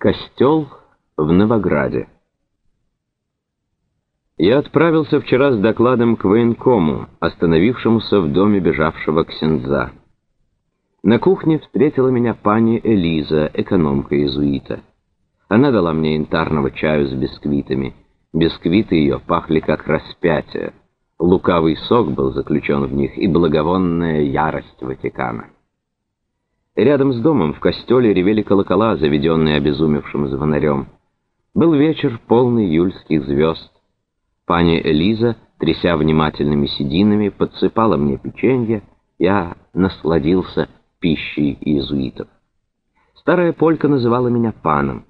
Костел в Новограде. Я отправился вчера с докладом к военкому, остановившемуся в доме бежавшего ксенза. На кухне встретила меня пани Элиза, экономка иезуита. Она дала мне янтарного чаю с бисквитами. Бисквиты ее пахли как распятие. Лукавый сок был заключен в них и благовонная ярость Ватикана. Рядом с домом в костеле ревели колокола, заведенные обезумевшим звонарем. Был вечер, полный июльских звезд. Пани Элиза, тряся внимательными сединами, подсыпала мне печенье. Я насладился пищей иезуитов. Старая полька называла меня паном.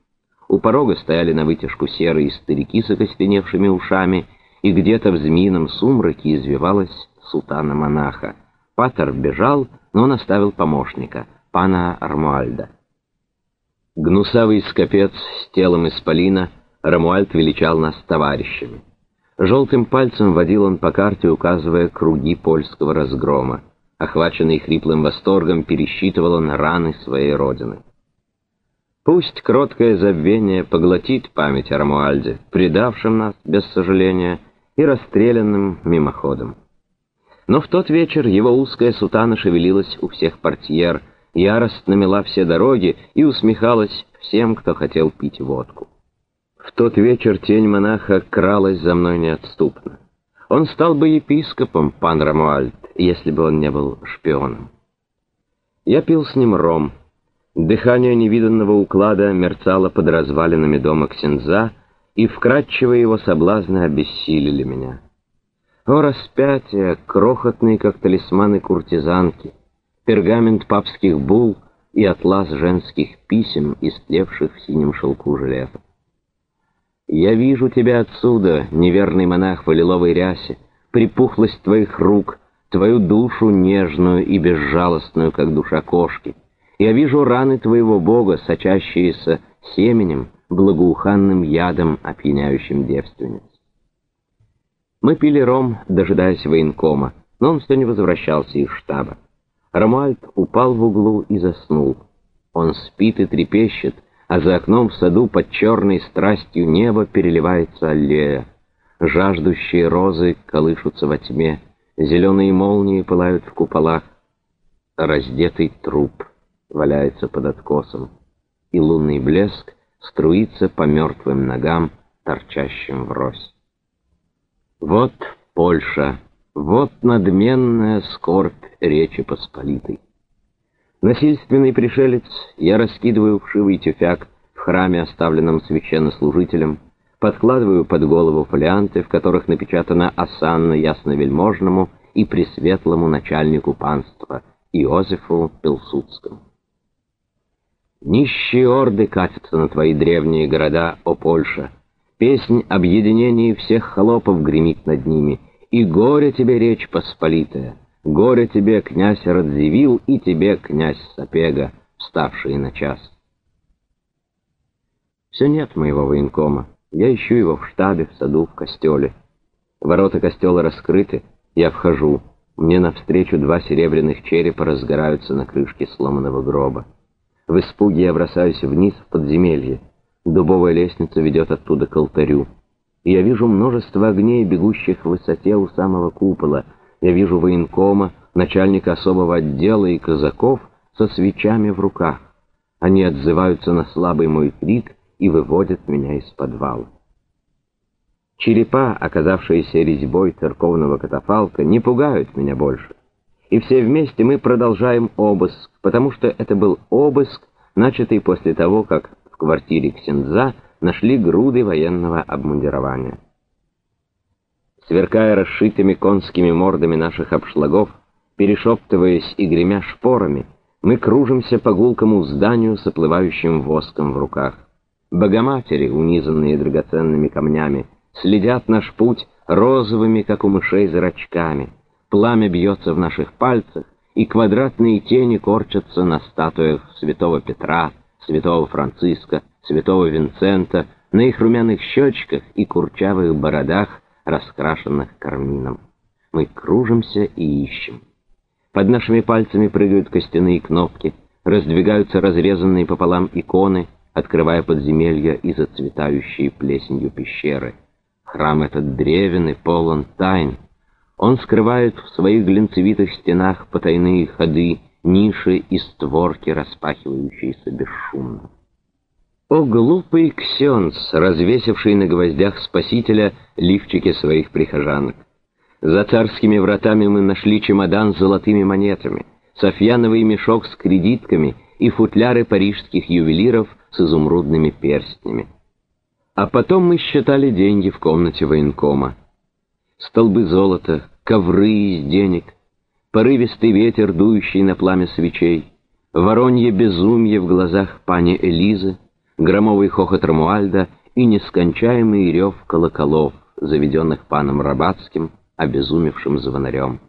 У порога стояли на вытяжку серые старики с окостеневшими ушами, и где-то в змеином сумраке извивалась сутана монаха. Патер бежал, но он оставил помощника — пана Рамуальда. Гнусавый скопец с телом исполина Рамуальд величал нас товарищами. Желтым пальцем водил он по карте, указывая круги польского разгрома. Охваченный хриплым восторгом, пересчитывал он раны своей родины. Пусть кроткое забвение поглотит память о Рамуальде, предавшем нас, без сожаления, и расстрелянным мимоходом. Но в тот вечер его узкая сутана шевелилась у всех портьер, яростно мела все дороги и усмехалась всем, кто хотел пить водку. В тот вечер тень монаха кралась за мной неотступно. Он стал бы епископом, пан Рамуальд, если бы он не был шпионом. Я пил с ним ром. Дыхание невиданного уклада мерцало под развалинами дома Ксенза, и вкрадчивые его соблазны обессилили меня. О, распятие, крохотные, как талисманы куртизанки! Пергамент папских бул и атлас женских писем, истлевших в синем шелку железа. Я вижу тебя отсюда, неверный монах в лиловой рясе, припухлость твоих рук, твою душу нежную и безжалостную, как душа кошки. Я вижу раны твоего Бога, сочащиеся семенем, благоуханным ядом, опьяняющим девственниц. Мы пили ром, дожидаясь военкома, но он все не возвращался из штаба. Ромальд упал в углу и заснул. Он спит и трепещет, а за окном в саду под черной страстью неба переливается аллея. Жаждущие розы колышутся во тьме, зеленые молнии пылают в куполах. Раздетый труп валяется под откосом, и лунный блеск струится по мертвым ногам, торчащим врозь. Вот Польша. Вот надменная скорбь Речи Посполитой. Насильственный пришелец, я раскидываю вшивый тюфяк в храме, оставленном священнослужителем, подкладываю под голову фолианты, в которых напечатана осанна ясновельможному и пресветлому начальнику панства Иозефу Пилсудскому. Нищие орды катятся на твои древние города, о Польша. Песнь объединения всех холопов гремит над ними — и горе тебе, речь посполитая, горе тебе, князь Радзивилл, и тебе, князь Сапега, вставшие на час. Все нет моего военкома. Я ищу его в штабе, в саду, в костеле. Ворота костела раскрыты, я вхожу. Мне навстречу два серебряных черепа разгораются на крышке сломанного гроба. В испуге я бросаюсь вниз в подземелье. Дубовая лестница ведет оттуда к алтарю и я вижу множество огней, бегущих в высоте у самого купола. Я вижу военкома, начальника особого отдела и казаков со свечами в руках. Они отзываются на слабый мой крик и выводят меня из подвала. Черепа, оказавшиеся резьбой церковного катафалка, не пугают меня больше. И все вместе мы продолжаем обыск, потому что это был обыск, начатый после того, как в квартире Ксенза нашли груды военного обмундирования. Сверкая расшитыми конскими мордами наших обшлагов, перешептываясь и гремя шпорами, мы кружимся по гулкому зданию с оплывающим воском в руках. Богоматери, унизанные драгоценными камнями, следят наш путь розовыми, как у мышей, зрачками. Пламя бьется в наших пальцах, и квадратные тени корчатся на статуях святого Петра, святого Франциска, святого Винцента, на их румяных щечках и курчавых бородах, раскрашенных кармином. Мы кружимся и ищем. Под нашими пальцами прыгают костяные кнопки, раздвигаются разрезанные пополам иконы, открывая подземелья и зацветающие плесенью пещеры. Храм этот древен и полон тайн. Он скрывает в своих глинцевитых стенах потайные ходы, ниши и створки, распахивающиеся бесшумно. О, глупый ксенц, развесивший на гвоздях спасителя лифчики своих прихожанок! За царскими вратами мы нашли чемодан с золотыми монетами, софьяновый мешок с кредитками и футляры парижских ювелиров с изумрудными перстнями. А потом мы считали деньги в комнате военкома. Столбы золота, ковры из денег, порывистый ветер, дующий на пламя свечей, воронье безумье в глазах пани Элизы, громовый хохот Рамуальда и нескончаемый рев колоколов, заведенных паном Рабацким, обезумевшим звонарем.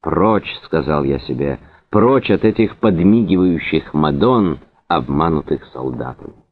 «Прочь», — сказал я себе, — «прочь от этих подмигивающих мадон, обманутых солдатами».